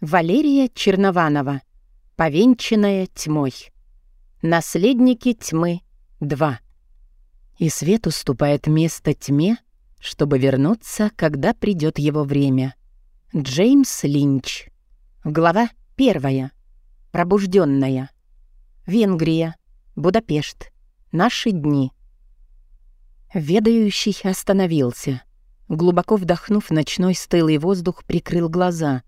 Валерия Чернованова. Повенчанная тьмой. Наследники тьмы 2. И свет уступает место тьме, чтобы вернуться, когда придет его время. Джеймс Линч. Глава первая. Пробужденная. Венгрия. Будапешт. Наши дни. Ведающий остановился. Глубоко вдохнув ночной стылый воздух, прикрыл глаза,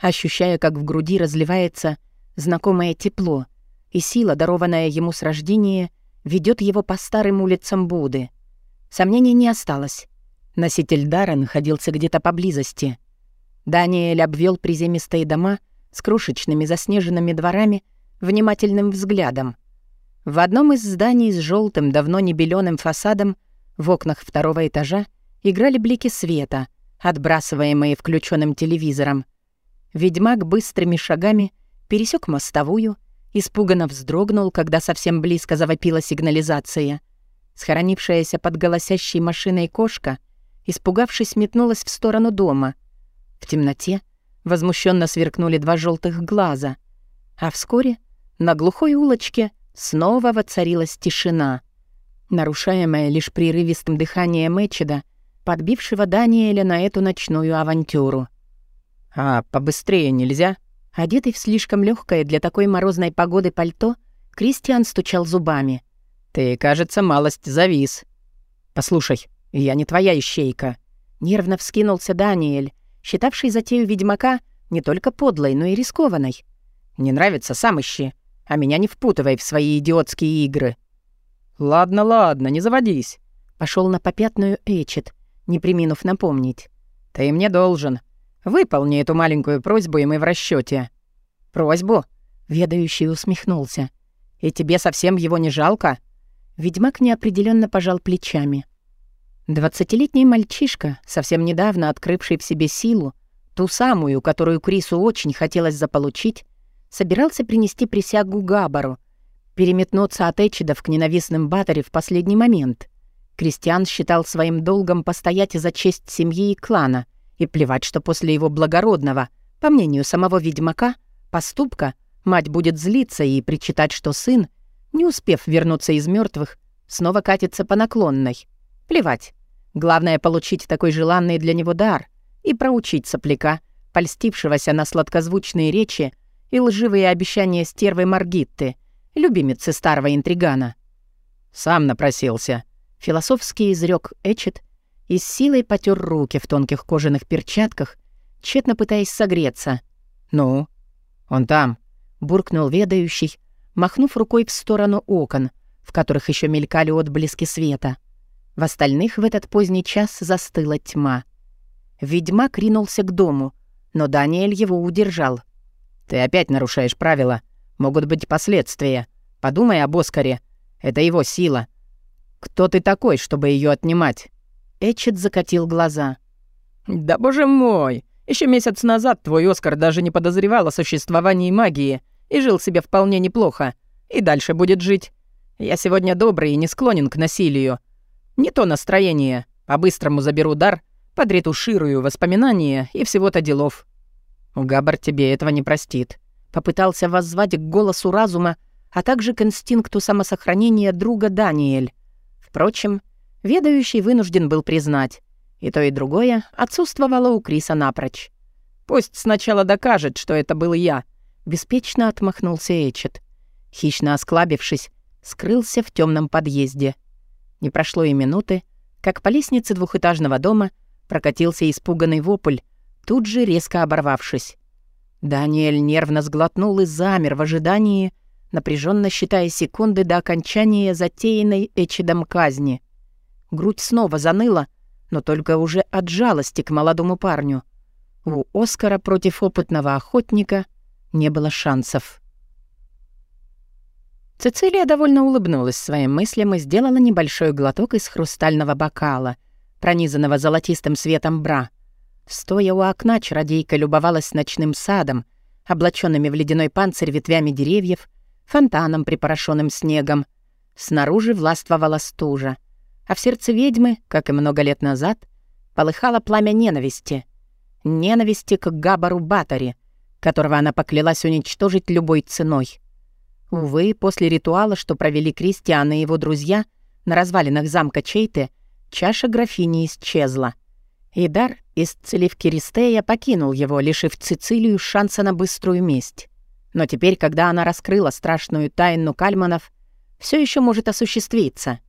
ощущая, как в груди разливается знакомое тепло, и сила, дарованная ему с рождения, ведет его по старым улицам Буды. Сомнений не осталось. Носитель дара находился где-то поблизости. Даниэль обвел приземистые дома с крошечными заснеженными дворами внимательным взглядом. В одном из зданий с желтым, давно не беленым фасадом в окнах второго этажа играли блики света, отбрасываемые включенным телевизором. Ведьмак быстрыми шагами пересек мостовую, испуганно вздрогнул, когда совсем близко завопила сигнализация. Схоронившаяся под голосящей машиной кошка, испугавшись, метнулась в сторону дома. В темноте возмущенно сверкнули два желтых глаза, а вскоре на глухой улочке снова воцарилась тишина, нарушаемая лишь прерывистым дыханием Эчеда подбившего Даниэля на эту ночную авантюру. «А побыстрее нельзя?» Одетый в слишком легкое для такой морозной погоды пальто, Кристиан стучал зубами. «Ты, кажется, малость завис. Послушай, я не твоя ищейка». Нервно вскинулся Даниэль, считавший затею ведьмака не только подлой, но и рискованной. «Не нравится, сам ищи, а меня не впутывай в свои идиотские игры». «Ладно, ладно, не заводись», — пошел на попятную Эчет, не приминув напомнить. «Ты мне должен. Выполни эту маленькую просьбу, и мы в расчете. «Просьбу?» — ведающий усмехнулся. «И тебе совсем его не жалко?» Ведьмак неопределенно пожал плечами. Двадцатилетний мальчишка, совсем недавно открывший в себе силу, ту самую, которую Крису очень хотелось заполучить, собирался принести присягу Габару, переметнуться от Эчидов к ненавистным Батаре в последний момент. Кристиан считал своим долгом постоять за честь семьи и клана, и плевать, что после его благородного, по мнению самого ведьмака, поступка мать будет злиться и причитать, что сын, не успев вернуться из мертвых, снова катится по наклонной. Плевать. Главное — получить такой желанный для него дар и проучить сопляка, польстившегося на сладкозвучные речи и лживые обещания стервы Маргитты, любимицы старого интригана. «Сам напросился», Философский изрек Эчет и с силой потер руки в тонких кожаных перчатках, тщетно пытаясь согреться. «Ну?» «Он там», — буркнул ведающий, махнув рукой в сторону окон, в которых еще мелькали отблески света. В остальных в этот поздний час застыла тьма. Ведьмак ринулся к дому, но Даниэль его удержал. «Ты опять нарушаешь правила. Могут быть последствия. Подумай об Оскаре. Это его сила. «Кто ты такой, чтобы ее отнимать?» Эчет закатил глаза. «Да боже мой! Еще месяц назад твой Оскар даже не подозревал о существовании магии и жил себе вполне неплохо. И дальше будет жить. Я сегодня добрый и не склонен к насилию. Не то настроение. По-быстрому заберу дар, подретуширую воспоминания и всего-то делов. Габар тебе этого не простит». Попытался воззвать к голосу разума, а также к инстинкту самосохранения друга Даниэль. Впрочем, ведающий вынужден был признать, и то, и другое отсутствовало у Криса напрочь. «Пусть сначала докажет, что это был я», — беспечно отмахнулся Эчет. Хищно осклабившись, скрылся в темном подъезде. Не прошло и минуты, как по лестнице двухэтажного дома прокатился испуганный вопль, тут же резко оборвавшись. Даниэль нервно сглотнул и замер в ожидании, напряженно считая секунды до окончания затеянной Эчидом казни. Грудь снова заныла, но только уже от жалости к молодому парню. У Оскара против опытного охотника не было шансов. Цицилия довольно улыбнулась своим мыслям и сделала небольшой глоток из хрустального бокала, пронизанного золотистым светом бра. Стоя у окна, чародейка любовалась ночным садом, облаченными в ледяной панцирь ветвями деревьев, фонтаном, припорошенным снегом. Снаружи властвовала стужа, а в сердце ведьмы, как и много лет назад, полыхало пламя ненависти. Ненависти к Габару Батари, которого она поклялась уничтожить любой ценой. Увы, после ритуала, что провели Кристиан и его друзья на развалинах замка Чейте, чаша графини исчезла. И дар, исцелив Киристея, покинул его, лишив Цицилию шанса на быструю месть. Но теперь, когда она раскрыла страшную тайну Кальманов, все еще может осуществиться.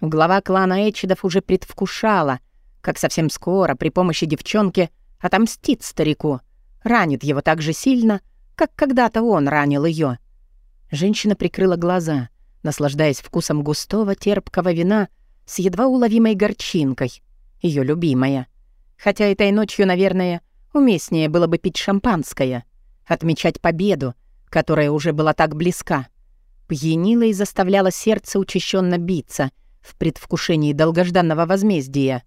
Глава клана Эчидов уже предвкушала, как совсем скоро при помощи девчонки отомстит старику, ранит его так же сильно, как когда-то он ранил ее. Женщина прикрыла глаза, наслаждаясь вкусом густого терпкого вина с едва уловимой горчинкой, ее любимая. Хотя этой ночью, наверное, уместнее было бы пить шампанское, отмечать победу, которая уже была так близка. Пьянила и заставляла сердце учащенно биться в предвкушении долгожданного возмездия.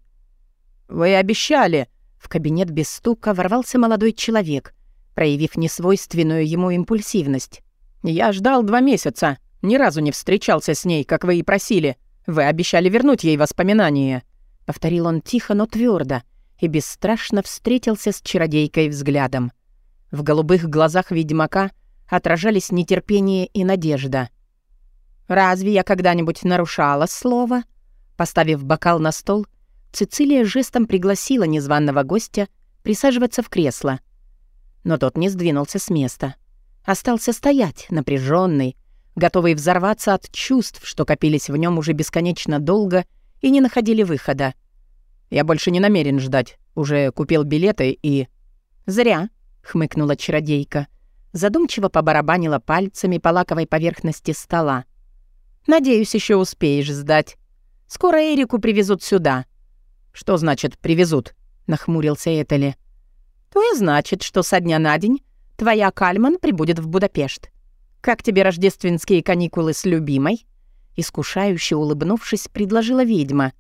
«Вы обещали!» В кабинет без стука ворвался молодой человек, проявив несвойственную ему импульсивность. «Я ждал два месяца, ни разу не встречался с ней, как вы и просили. Вы обещали вернуть ей воспоминания». Повторил он тихо, но твердо, и бесстрашно встретился с чародейкой взглядом. В голубых глазах ведьмака отражались нетерпение и надежда. «Разве я когда-нибудь нарушала слово?» Поставив бокал на стол, Цицилия жестом пригласила незваного гостя присаживаться в кресло. Но тот не сдвинулся с места. Остался стоять, напряженный, готовый взорваться от чувств, что копились в нем уже бесконечно долго и не находили выхода. «Я больше не намерен ждать. Уже купил билеты и...» «Зря», — хмыкнула чародейка. Задумчиво побарабанила пальцами по лаковой поверхности стола. «Надеюсь, еще успеешь сдать. Скоро Эрику привезут сюда». «Что значит «привезут»?» — нахмурился Этели. «То и значит, что со дня на день твоя Кальман прибудет в Будапешт. Как тебе рождественские каникулы с любимой?» Искушающе улыбнувшись, предложила ведьма.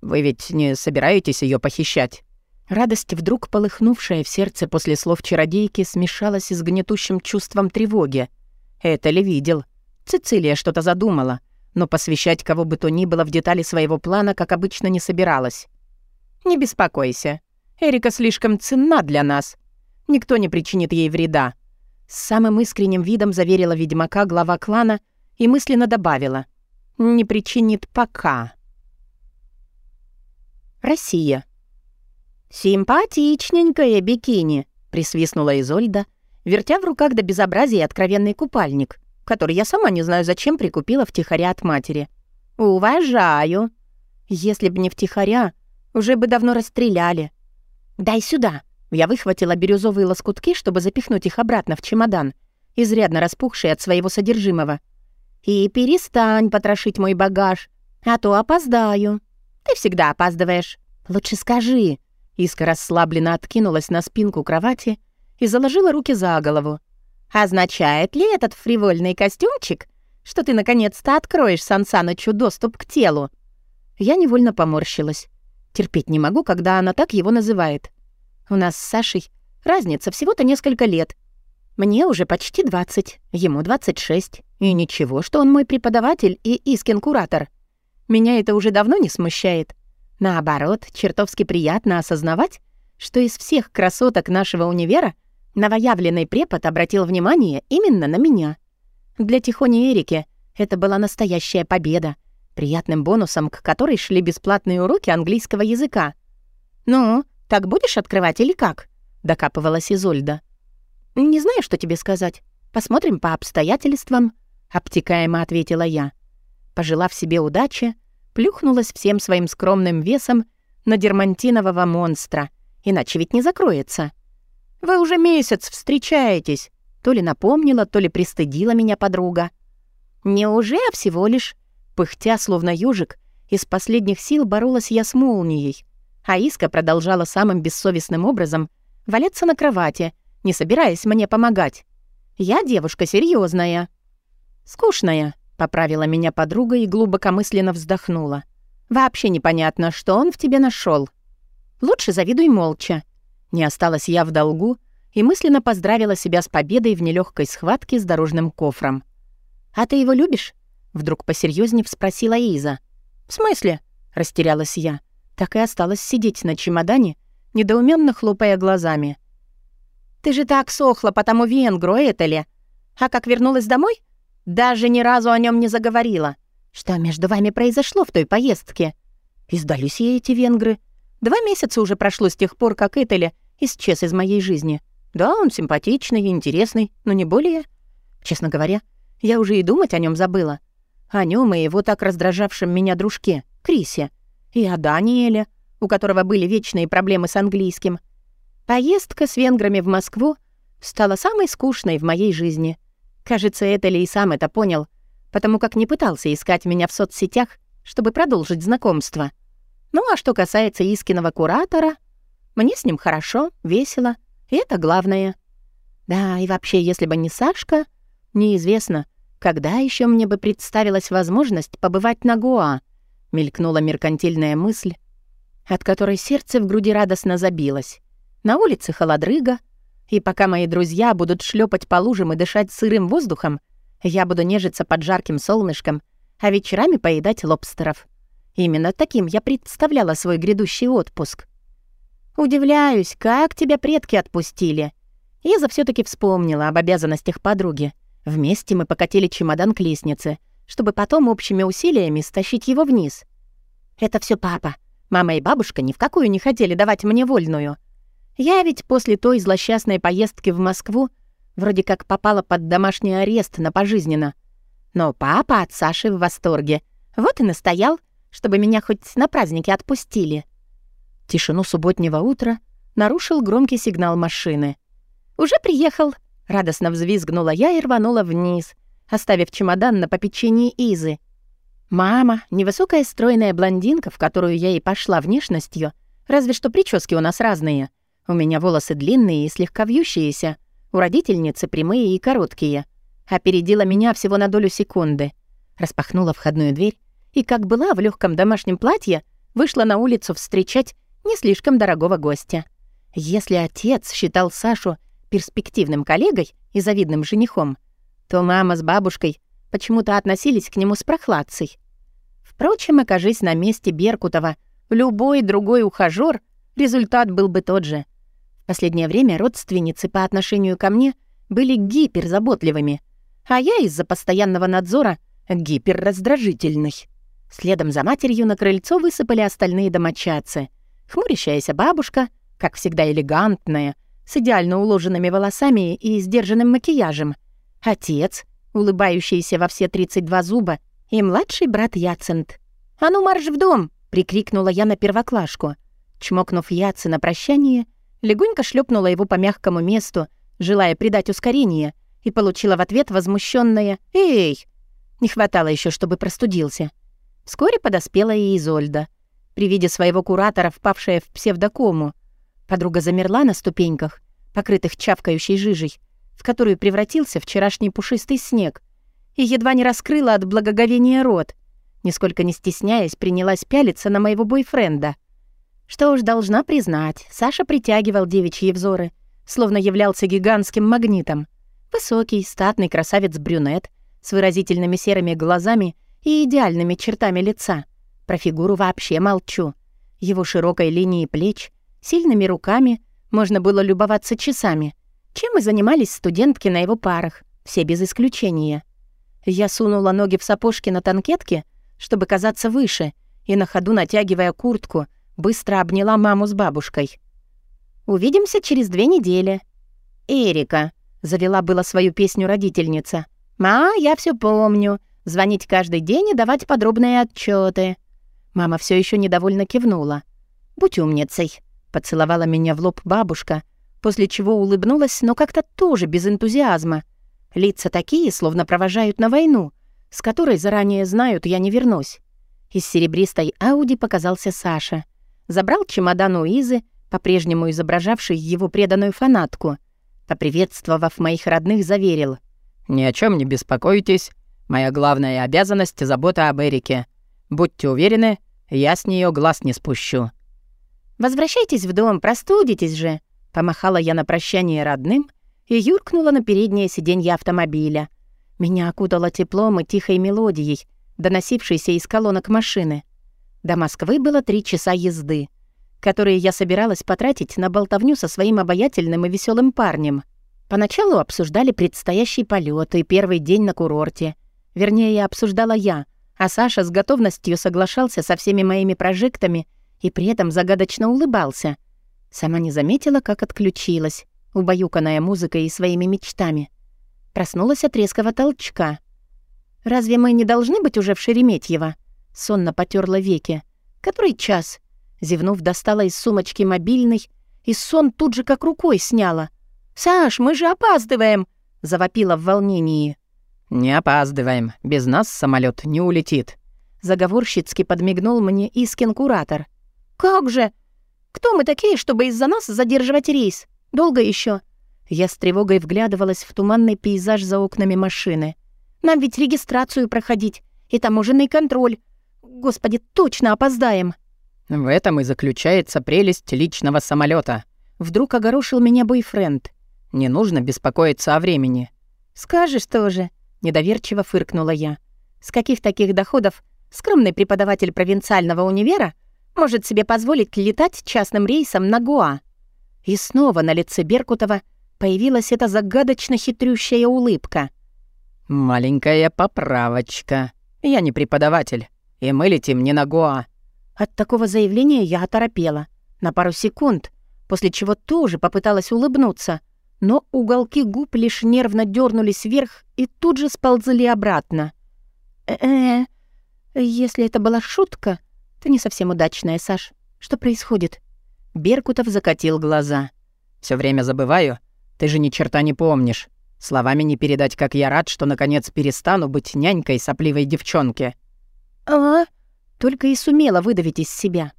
«Вы ведь не собираетесь ее похищать?» Радость, вдруг полыхнувшая в сердце после слов чародейки, смешалась с гнетущим чувством тревоги. Это ли видел? Цицилия что-то задумала, но посвящать кого бы то ни было в детали своего плана, как обычно, не собиралась. «Не беспокойся. Эрика слишком ценна для нас. Никто не причинит ей вреда». С самым искренним видом заверила ведьмака глава клана и мысленно добавила. «Не причинит пока». Россия. «Симпатичненькое бикини», — присвистнула Изольда, вертя в руках до безобразия откровенный купальник, который я сама не знаю зачем прикупила втихаря от матери. «Уважаю». Если б не втихаря, уже бы давно расстреляли. «Дай сюда!» Я выхватила бирюзовые лоскутки, чтобы запихнуть их обратно в чемодан, изрядно распухший от своего содержимого. «И перестань потрошить мой багаж, а то опоздаю. Ты всегда опаздываешь. Лучше скажи». Иска расслабленно откинулась на спинку кровати и заложила руки за голову. «Означает ли этот фривольный костюмчик, что ты наконец-то откроешь Сансанычу доступ к телу?» Я невольно поморщилась. Терпеть не могу, когда она так его называет. У нас с Сашей разница всего-то несколько лет. Мне уже почти 20, ему 26. И ничего, что он мой преподаватель и Искин-куратор. Меня это уже давно не смущает. Наоборот, чертовски приятно осознавать, что из всех красоток нашего универа новоявленный препод обратил внимание именно на меня. Для Тихони Эрики это была настоящая победа — приятным бонусом к которой шли бесплатные уроки английского языка. «Ну, так будешь открывать или как?» — докапывалась Изольда. «Не знаю, что тебе сказать. Посмотрим по обстоятельствам», — обтекаемо ответила я. Пожелав себе удачи, плюхнулась всем своим скромным весом на дермантинового монстра, иначе ведь не закроется. «Вы уже месяц встречаетесь», — то ли напомнила, то ли пристыдила меня подруга. «Не уже, а всего лишь Пыхтя, словно южик, из последних сил боролась я с молнией, а Иска продолжала самым бессовестным образом валяться на кровати, не собираясь мне помогать. Я девушка серьезная. «Скучная», — поправила меня подруга и глубокомысленно вздохнула. «Вообще непонятно, что он в тебе нашел. Лучше завидуй молча». Не осталась я в долгу и мысленно поздравила себя с победой в нелегкой схватке с дорожным кофром. «А ты его любишь?» Вдруг посерьезнее спросила Иза. «В смысле?» — растерялась я. Так и осталась сидеть на чемодане, недоуменно хлопая глазами. Ты же так сохла по тому венгру, это ли? А как вернулась домой? Даже ни разу о нем не заговорила. Что между вами произошло в той поездке? И сдались ей эти венгры. Два месяца уже прошло с тех пор, как Этели исчез из моей жизни. Да, он симпатичный и интересный, но не более. Честно говоря, я уже и думать о нем забыла. О нем и его так раздражавшем меня дружке, Крисе. И о Даниэле, у которого были вечные проблемы с английским. Поездка с венграми в Москву стала самой скучной в моей жизни. Кажется, Этели и сам это понял, потому как не пытался искать меня в соцсетях, чтобы продолжить знакомство. Ну а что касается Искиного куратора, мне с ним хорошо, весело, и это главное. Да, и вообще, если бы не Сашка, неизвестно, когда еще мне бы представилась возможность побывать на Гоа, мелькнула меркантильная мысль, от которой сердце в груди радостно забилось. На улице холодрыга, и пока мои друзья будут шлепать по лужам и дышать сырым воздухом, я буду нежиться под жарким солнышком, а вечерами поедать лобстеров. Именно таким я представляла свой грядущий отпуск. Удивляюсь, как тебя предки отпустили. Иза все таки вспомнила об обязанностях подруги. Вместе мы покатили чемодан к лестнице, чтобы потом общими усилиями стащить его вниз. Это все папа. Мама и бабушка ни в какую не хотели давать мне вольную. Я ведь после той злосчастной поездки в Москву вроде как попала под домашний арест на пожизненно. Но папа от Саши в восторге. Вот и настоял, чтобы меня хоть на праздники отпустили. Тишину субботнего утра нарушил громкий сигнал машины. «Уже приехал!» — радостно взвизгнула я и рванула вниз, оставив чемодан на попечении Изы. Мама, невысокая стройная блондинка, в которую я и пошла внешностью, разве что прически у нас разные. У меня волосы длинные и слегка вьющиеся, у родительницы прямые и короткие. Опередила меня всего на долю секунды. Распахнула входную дверь и, как была в легком домашнем платье, вышла на улицу встречать не слишком дорогого гостя. Если отец считал Сашу перспективным коллегой и завидным женихом, то мама с бабушкой почему-то относились к нему с прохладцей. Впрочем, окажись на месте Беркутова любой другой ухажёр, результат был бы тот же. В последнее время родственницы по отношению ко мне были гиперзаботливыми, а я из-за постоянного надзора гиперраздражительный. Следом за матерью на крыльцо высыпали остальные домочадцы. Хмурящаяся бабушка, как всегда элегантная, с идеально уложенными волосами и сдержанным макияжем. Отец, улыбающийся во все 32 зуба, и младший брат Яцент. «А ну, марш в дом!» — прикрикнула я на первоклашку. Чмокнув Яца на прощание, легонько шлепнула его по мягкому месту, желая придать ускорение, и получила в ответ возмущенное «Эй!». Не хватало еще, чтобы простудился. Вскоре подоспела и Изольда. При виде своего куратора, впавшая в псевдокому, подруга замерла на ступеньках, покрытых чавкающей жижей, в которую превратился вчерашний пушистый снег, и едва не раскрыла от благоговения рот. Нисколько не стесняясь, принялась пялиться на моего бойфренда. Что уж должна признать, Саша притягивал девичьи взоры, словно являлся гигантским магнитом. Высокий, статный красавец-брюнет с выразительными серыми глазами и идеальными чертами лица. Про фигуру вообще молчу. Его широкой линии плеч, сильными руками можно было любоваться часами. Чем и занимались студентки на его парах, все без исключения. Я сунула ноги в сапожки на танкетке, чтобы казаться выше, и на ходу, натягивая куртку, быстро обняла маму с бабушкой. «Увидимся через две недели». «Эрика», — завела было свою песню родительница. «Ма, я все помню. Звонить каждый день и давать подробные отчеты. Мама все еще недовольно кивнула. «Будь умницей», — поцеловала меня в лоб бабушка, после чего улыбнулась, но как-то тоже без энтузиазма. Лица такие, словно провожают на войну, с которой заранее знают, я не вернусь. Из серебристой Ауди показался Саша. Забрал чемодан у Изы, по-прежнему изображавший его преданную фанатку. Поприветствовав моих родных, заверил. «Ни о чем не беспокойтесь. Моя главная обязанность — забота об Эрике. Будьте уверены, я с нее глаз не спущу». «Возвращайтесь в дом, простудитесь же», — помахала я на прощание родным и юркнула на переднее сиденье автомобиля. Меня окутало теплом и тихой мелодией, доносившейся из колонок машины. До Москвы было три часа езды. которые я собиралась потратить на болтовню со своим обаятельным и веселым парнем. Поначалу обсуждали предстоящий полет и первый день на курорте. Вернее, обсуждала я, а Саша с готовностью соглашался со всеми моими прожектами и при этом загадочно улыбался. Сама не заметила, как отключилась, убаюканная музыкой и своими мечтами. Проснулась от резкого толчка. «Разве мы не должны быть уже в Шереметьево?» Сонно потерла веки. «Который час?» Зевнув, достала из сумочки мобильный, и сон тут же как рукой сняла. «Саш, мы же опаздываем!» — завопила в волнении. «Не опаздываем. Без нас самолет не улетит». Заговорщицки подмигнул мне Искин-куратор. «Как же? Кто мы такие, чтобы из-за нас задерживать рейс? Долго еще? Я с тревогой вглядывалась в туманный пейзаж за окнами машины. «Нам ведь регистрацию проходить и таможенный контроль. Господи, точно опоздаем!» «В этом и заключается прелесть личного самолета. Вдруг огорошил меня бойфренд. Не нужно беспокоиться о времени». «Скажешь тоже», — недоверчиво фыркнула я. «С каких таких доходов скромный преподаватель провинциального универа может себе позволить летать частным рейсом на Гуа?» И снова на лице Беркутова появилась эта загадочно хитрющая улыбка. «Маленькая поправочка. Я не преподаватель, и мы летим не на Гуа». От такого заявления я оторопела. На пару секунд, после чего тоже попыталась улыбнуться, но уголки губ лишь нервно дернулись вверх и тут же сползли обратно. э э если это была шутка, то не совсем удачная, Саш. Что происходит?» Беркутов закатил глаза. Все время забываю. Ты же ни черта не помнишь. Словами не передать, как я рад, что наконец перестану быть нянькой сопливой девчонки». «А?» Только и сумела выдавить из себя.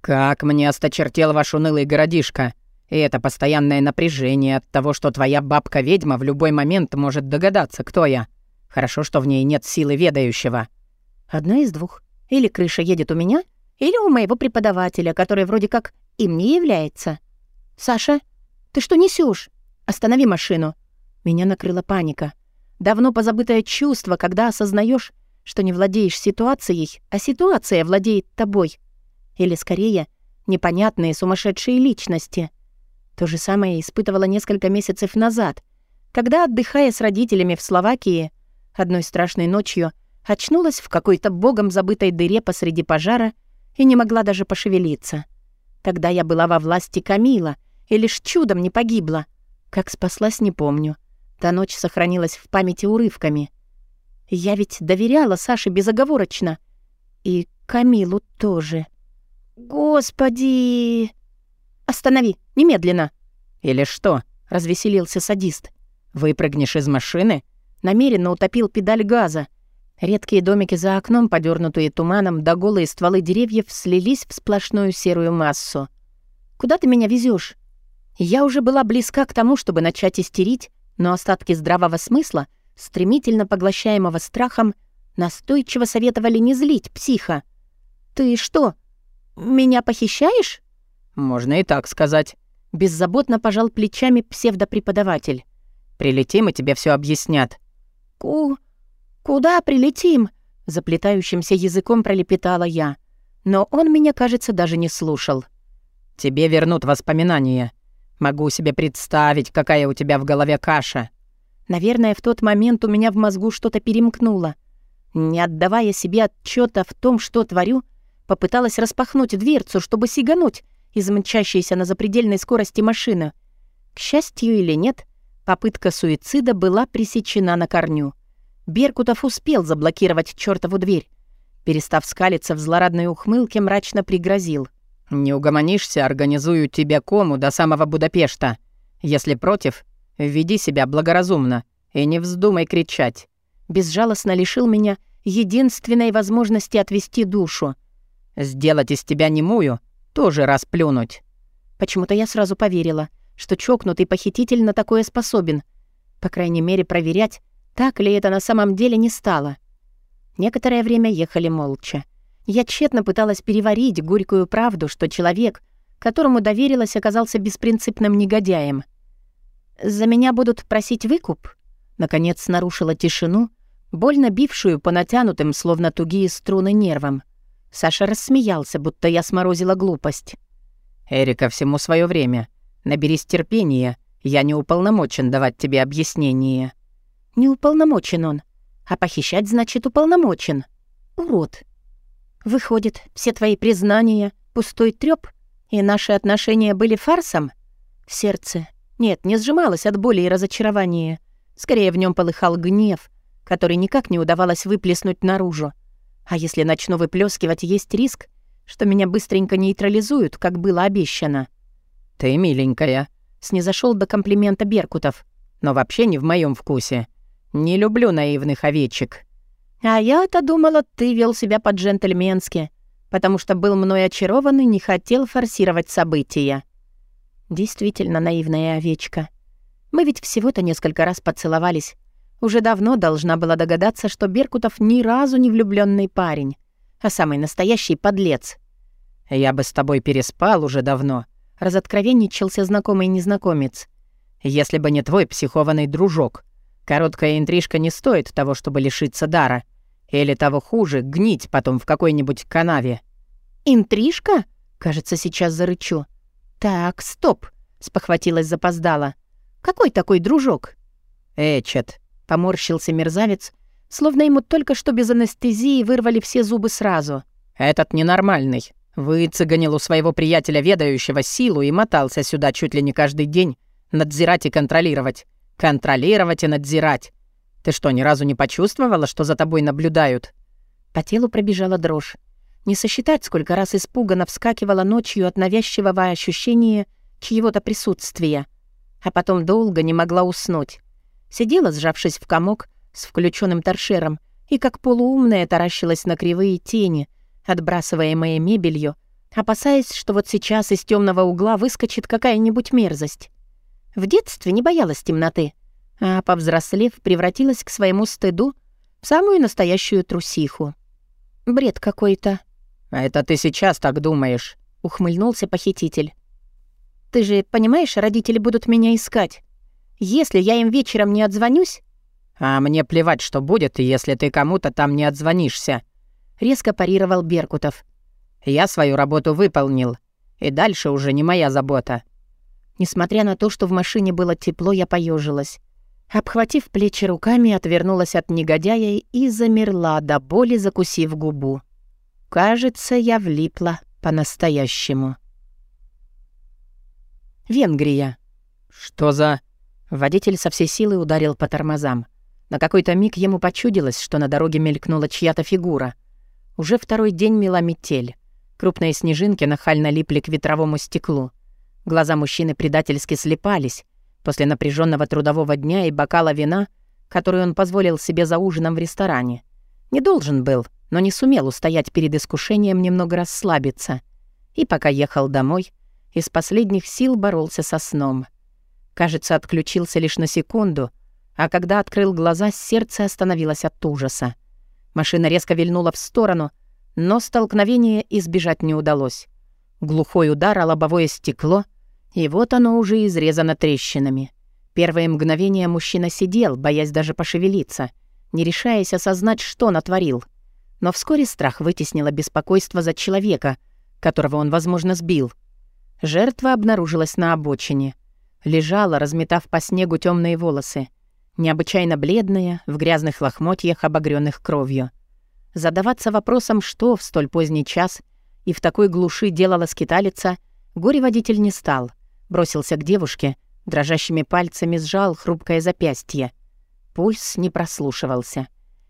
«Как мне осточертел ваш унылый городишко. И это постоянное напряжение от того, что твоя бабка-ведьма в любой момент может догадаться, кто я. Хорошо, что в ней нет силы ведающего». «Одна из двух. Или крыша едет у меня, или у моего преподавателя, который вроде как им не является. «Саша, ты что несешь? Останови машину!» Меня накрыла паника. Давно позабытое чувство, когда осознаешь, что не владеешь ситуацией, а ситуация владеет тобой. Или, скорее, непонятные сумасшедшие личности. То же самое испытывала несколько месяцев назад, когда, отдыхая с родителями в Словакии, одной страшной ночью очнулась в какой-то богом забытой дыре посреди пожара и не могла даже пошевелиться. Тогда я была во власти Камила и лишь чудом не погибла. Как спаслась, не помню. Та ночь сохранилась в памяти урывками. Я ведь доверяла Саше безоговорочно. И Камилу тоже. «Господи!» «Останови! Немедленно!» «Или что?» — развеселился садист. «Выпрыгнешь из машины?» Намеренно утопил педаль газа. Редкие домики за окном, подернутые туманом, да голые стволы деревьев слились в сплошную серую массу. «Куда ты меня везешь? Я уже была близка к тому, чтобы начать истерить, но остатки здравого смысла, стремительно поглощаемого страхом, настойчиво советовали не злить психа. «Ты что, меня похищаешь?» «Можно и так сказать», — беззаботно пожал плечами псевдопреподаватель. «Прилетим, и тебе все объяснят». «Ку... «Куда прилетим?» — заплетающимся языком пролепетала я. Но он меня, кажется, даже не слушал. «Тебе вернут воспоминания. Могу себе представить, какая у тебя в голове каша». Наверное, в тот момент у меня в мозгу что-то перемкнуло. Не отдавая себе отчета в том, что творю, попыталась распахнуть дверцу, чтобы сигануть из на запредельной скорости машины. К счастью или нет, попытка суицида была пресечена на корню. Беркутов успел заблокировать чертову дверь. Перестав скалиться в злорадной ухмылке, мрачно пригрозил. «Не угомонишься, организую тебе кому до самого Будапешта. Если против, веди себя благоразумно и не вздумай кричать». Безжалостно лишил меня единственной возможности отвести душу. «Сделать из тебя немую — тоже расплюнуть». Почему-то я сразу поверила, что чокнутый похититель на такое способен. По крайней мере, проверять, так ли это на самом деле не стало? Некоторое время ехали молча. Я тщетно пыталась переварить горькую правду, что человек, которому доверилась, оказался беспринципным негодяем. «За меня будут просить выкуп?» Наконец нарушила тишину, больно бившую по натянутым, словно тугие струны нервам. Саша рассмеялся, будто я сморозила глупость. Эрика, всему свое время. Наберись терпения. Я не уполномочен давать тебе объяснение». «Не уполномочен он. А похищать, значит, уполномочен. Урод. Выходит, все твои признания — пустой трёп, и наши отношения были фарсом?» Сердце. Нет, не сжималось от боли и разочарования. Скорее, в нем полыхал гнев, который никак не удавалось выплеснуть наружу. А если начну выплескивать, есть риск, что меня быстренько нейтрализуют, как было обещано. «Ты миленькая», — снизошел до комплимента Беркутов. «Но вообще не в моем вкусе. Не люблю наивных овечек». «А я-то думала, ты вел себя по-джентльменски, потому что был мной очарован и не хотел форсировать события». Действительно наивная овечка. Мы ведь всего-то несколько раз поцеловались. Уже давно должна была догадаться, что Беркутов ни разу не влюбленный парень, а самый настоящий подлец. «Я бы с тобой переспал уже давно», — разоткровенничался знакомый незнакомец. «Если бы не твой психованный дружок. Короткая интрижка не стоит того, чтобы лишиться дара. Или того хуже, гнить потом в какой-нибудь канаве». «Интрижка?» Кажется, сейчас зарычу. «Так, стоп», — спохватилась запоздала. «Какой такой дружок?» «Эчет», — поморщился мерзавец, словно ему только что без анестезии вырвали все зубы сразу. «Этот ненормальный. Выцеганил у своего приятеля, ведающего силу, и мотался сюда чуть ли не каждый день. Надзирать и контролировать. Контролировать и надзирать. Ты что, ни разу не почувствовала, что за тобой наблюдают?» По телу пробежала дрожь. Не сосчитать, сколько раз испуганно вскакивала ночью от навязчивого ощущения чьего-то присутствия. А потом долго не могла уснуть. Сидела, сжавшись в комок, с включенным торшером, и как полуумная таращилась на кривые тени, отбрасываемые мебелью, опасаясь, что вот сейчас из темного угла выскочит какая-нибудь мерзость. В детстве не боялась темноты, а, повзрослев, превратилась к своему стыду в самую настоящую трусиху. Бред какой-то. «А это ты сейчас так думаешь», — ухмыльнулся похититель. «Ты же понимаешь, родители будут меня искать. Если я им вечером не отзвонюсь...» «А мне плевать, что будет, если ты кому-то там не отзвонишься», — резко парировал Беркутов. «Я свою работу выполнил, и дальше уже не моя забота». Несмотря на то, что в машине было тепло, я поежилась. Обхватив плечи руками, отвернулась от негодяя и замерла, до боли закусив губу. Кажется, я влипла по-настоящему. Венгрия. Что за... Водитель со всей силы ударил по тормозам. На какой-то миг ему почудилось, что на дороге мелькнула чья-то фигура. Уже второй день мела метель. Крупные снежинки нахально липли к ветровому стеклу. Глаза мужчины предательски слепались. После напряженного трудового дня и бокала вина, который он позволил себе за ужином в ресторане. Не должен был, но не сумел устоять перед искушением немного расслабиться. И пока ехал домой, из последних сил боролся со сном. Кажется, отключился лишь на секунду, а когда открыл глаза, сердце остановилось от ужаса. Машина резко вильнула в сторону, но столкновение избежать не удалось. Глухой удар о лобовое стекло, и вот оно уже изрезано трещинами. Первое мгновение мужчина сидел, боясь даже пошевелиться, не решаясь осознать, что натворил — но вскоре страх вытеснило беспокойство за человека, которого он, возможно, сбил. Жертва обнаружилась на обочине. Лежала, разметав по снегу темные волосы. Необычайно бледная, в грязных лохмотьях, обогренных кровью. Задаваться вопросом, что в столь поздний час и в такой глуши делала скиталица, горе-водитель не стал. Бросился к девушке, дрожащими пальцами сжал хрупкое запястье. Пульс не прослушивался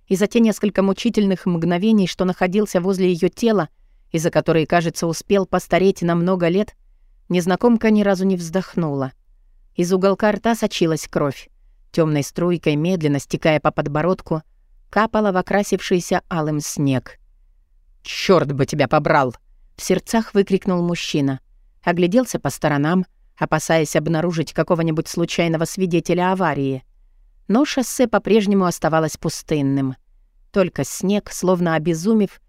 и за те несколько мучительных мгновений, что находился возле ее тела, и за которые, кажется, успел постареть на много лет, незнакомка ни разу не вздохнула. Из уголка рта сочилась кровь. Темной струйкой, медленно стекая по подбородку, капала в окрасившийся алым снег. «Чёрт бы тебя побрал!» — в сердцах выкрикнул мужчина. Огляделся по сторонам, опасаясь обнаружить какого-нибудь случайного свидетеля аварии — но шоссе по-прежнему оставалось пустынным. Только снег, словно обезумев,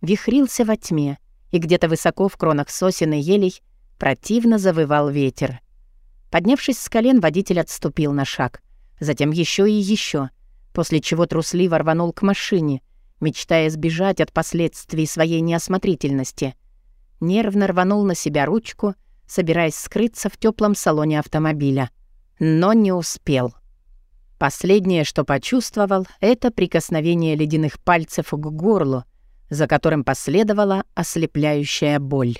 вихрился во тьме, и где-то высоко в кронах сосен и елей противно завывал ветер. Поднявшись с колен, водитель отступил на шаг. Затем еще и еще, после чего трусливо рванул к машине, мечтая сбежать от последствий своей неосмотрительности. Нервно рванул на себя ручку, собираясь скрыться в теплом салоне автомобиля. Но не успел. Последнее, что почувствовал, это прикосновение ледяных пальцев к горлу, за которым последовала ослепляющая боль.